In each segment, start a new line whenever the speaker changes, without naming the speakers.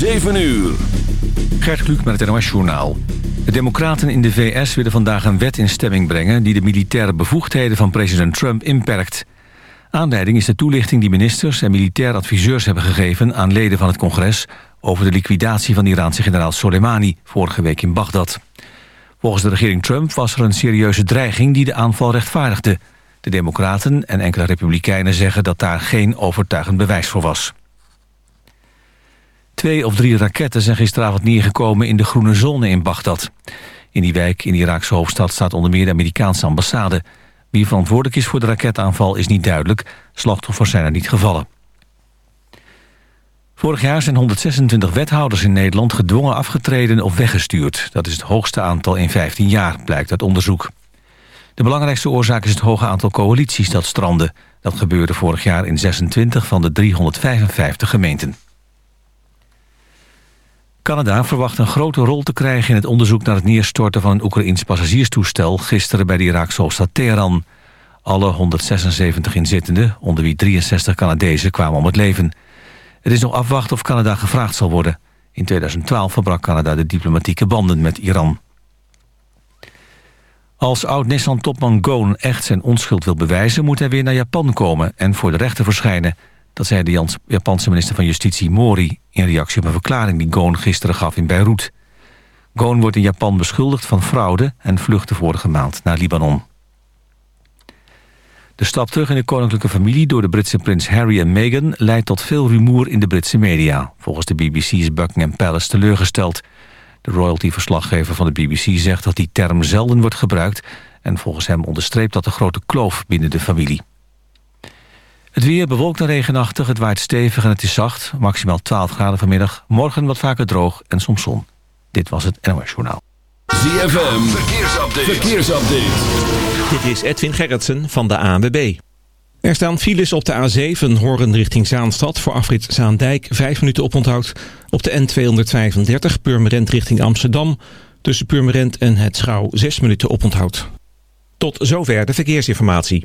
7 uur.
Gert Kluk met het NOS Journaal. De democraten in de VS willen vandaag een wet in stemming brengen... die de militaire bevoegdheden van president Trump inperkt. Aanleiding is de toelichting die ministers en militair adviseurs hebben gegeven... aan leden van het congres over de liquidatie van Iraanse generaal Soleimani... vorige week in Bagdad. Volgens de regering Trump was er een serieuze dreiging die de aanval rechtvaardigde. De democraten en enkele republikeinen zeggen dat daar geen overtuigend bewijs voor was. Twee of drie raketten zijn gisteravond neergekomen in de groene zone in Bagdad. In die wijk in de Iraakse hoofdstad staat onder meer de Amerikaanse ambassade. Wie verantwoordelijk is voor de raketaanval is niet duidelijk. Slachtoffers zijn er niet gevallen. Vorig jaar zijn 126 wethouders in Nederland gedwongen afgetreden of weggestuurd. Dat is het hoogste aantal in 15 jaar, blijkt uit onderzoek. De belangrijkste oorzaak is het hoge aantal coalities dat strandde. Dat gebeurde vorig jaar in 26 van de 355 gemeenten. Canada verwacht een grote rol te krijgen in het onderzoek naar het neerstorten van een Oekraïns passagierstoestel gisteren bij de Iraakse hoofdstad Teheran. Alle 176 inzittenden, onder wie 63 Canadezen, kwamen om het leven. Het is nog afwachten of Canada gevraagd zal worden. In 2012 verbrak Canada de diplomatieke banden met Iran. Als oud-Nissan-topman Goon echt zijn onschuld wil bewijzen... moet hij weer naar Japan komen en voor de rechter verschijnen. Dat zei de Japanse minister van Justitie Mori... in reactie op een verklaring die Goon gisteren gaf in Beirut. Goon wordt in Japan beschuldigd van fraude... en vluchtte vorige maand naar Libanon. De stap terug in de koninklijke familie door de Britse prins Harry en Meghan... leidt tot veel rumoer in de Britse media. Volgens de BBC is Buckingham Palace teleurgesteld. De royalty-verslaggever van de BBC zegt dat die term zelden wordt gebruikt... en volgens hem onderstreept dat de grote kloof binnen de familie. Het weer bewolkt en regenachtig, het waait stevig en het is zacht. Maximaal 12 graden vanmiddag. Morgen wat vaker droog en soms zon. Dit was het NOS Journaal.
ZFM, verkeersupdate. verkeersupdate.
Dit is Edwin Gerritsen van de ANWB. Er staan files op de A7 Horen richting Zaanstad voor afrit Zaandijk 5 minuten oponthoud. Op de N235 Purmerend richting Amsterdam tussen Purmerend en het Schouw 6 minuten oponthoud. Tot zover de verkeersinformatie.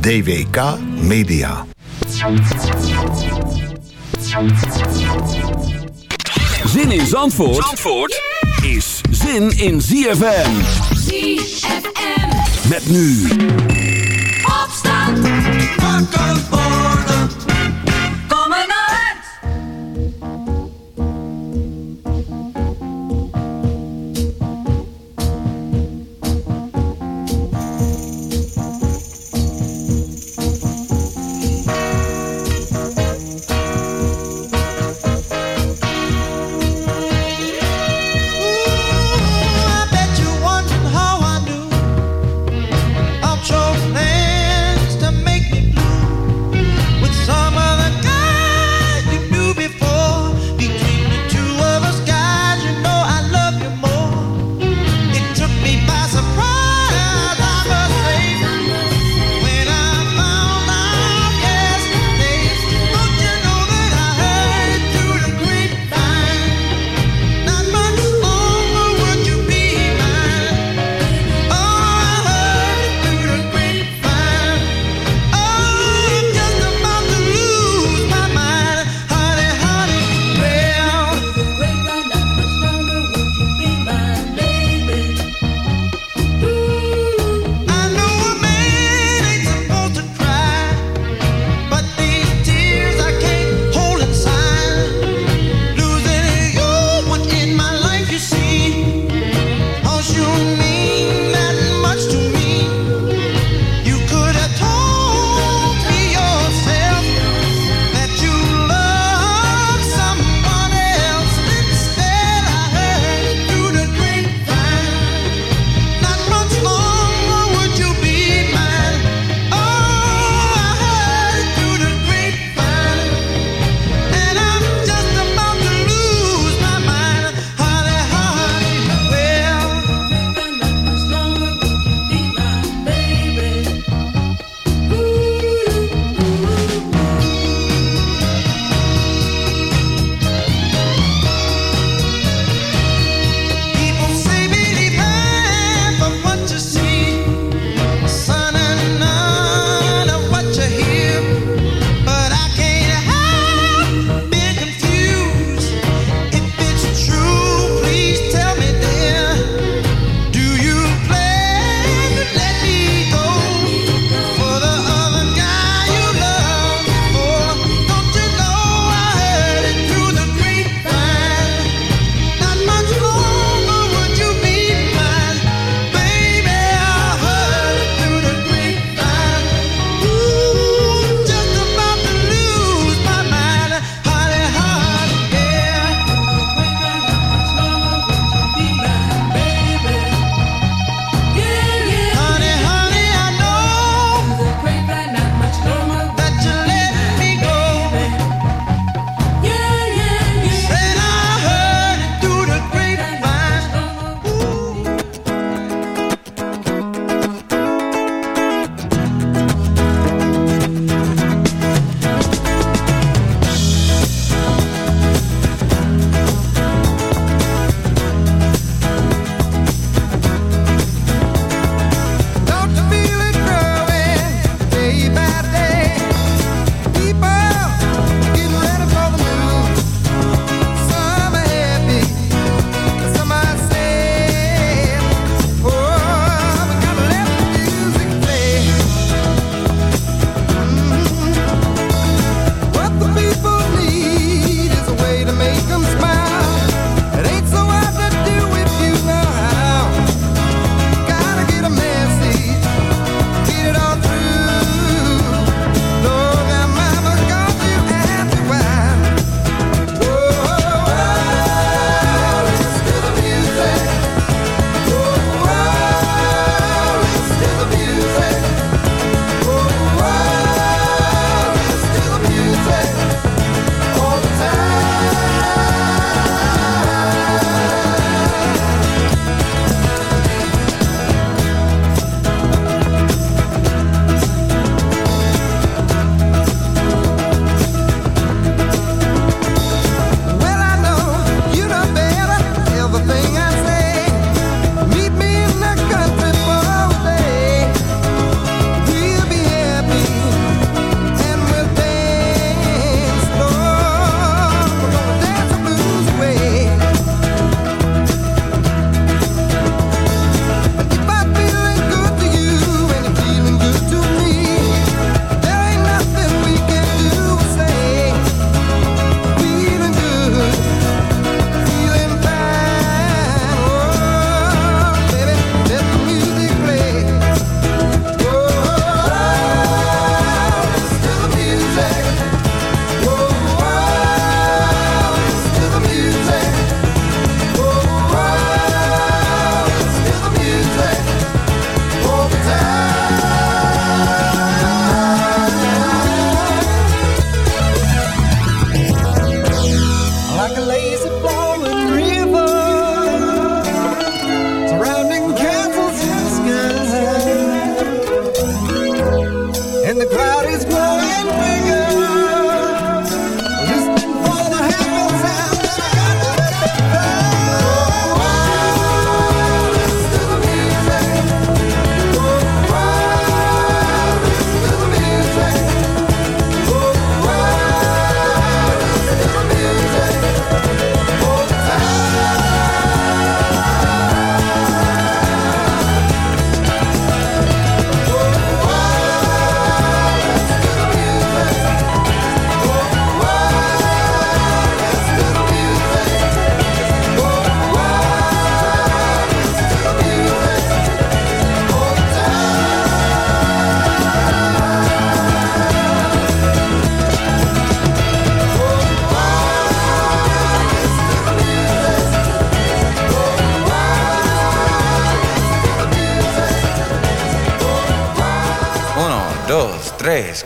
DWK Media.
Zin in Zandvoort, Zandvoort is zin in ZFM.
ZFM.
Met nu
Opstand. Wakker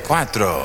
4.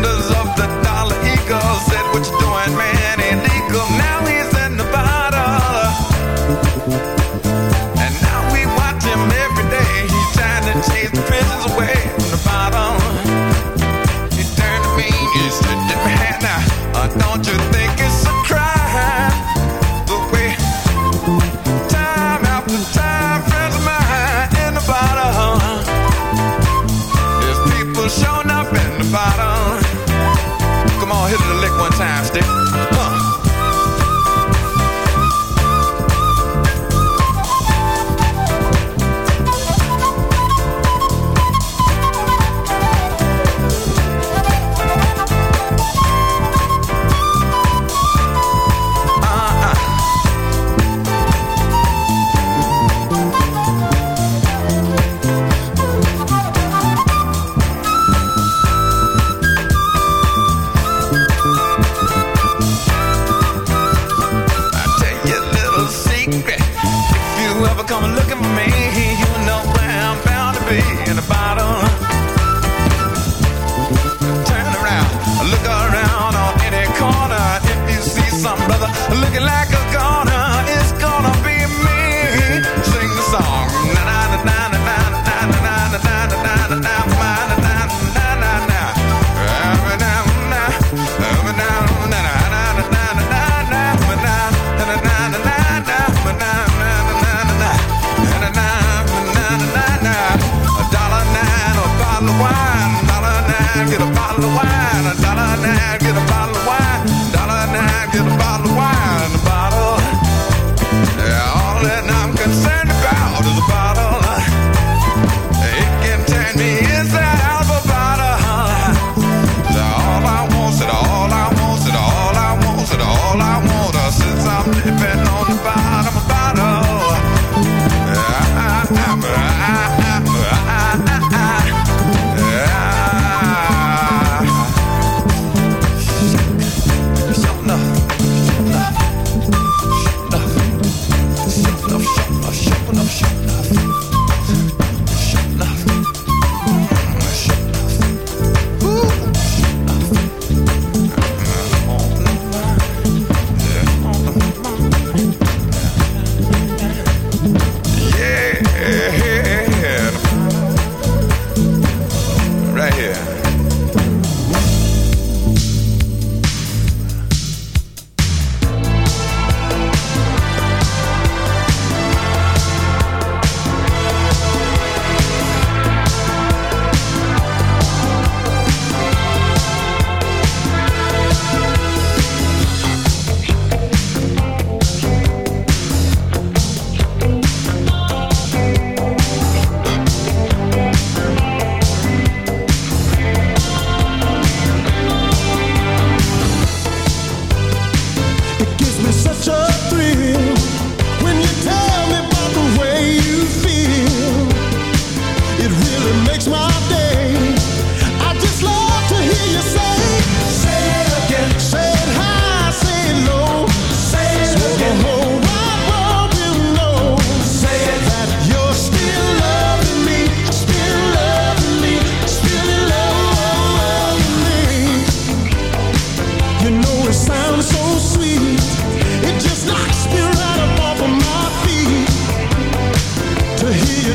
wonders of the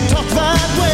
talk that way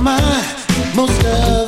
my
most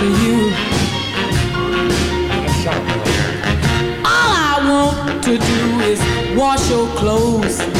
to you. All I
want to
do is wash your clothes.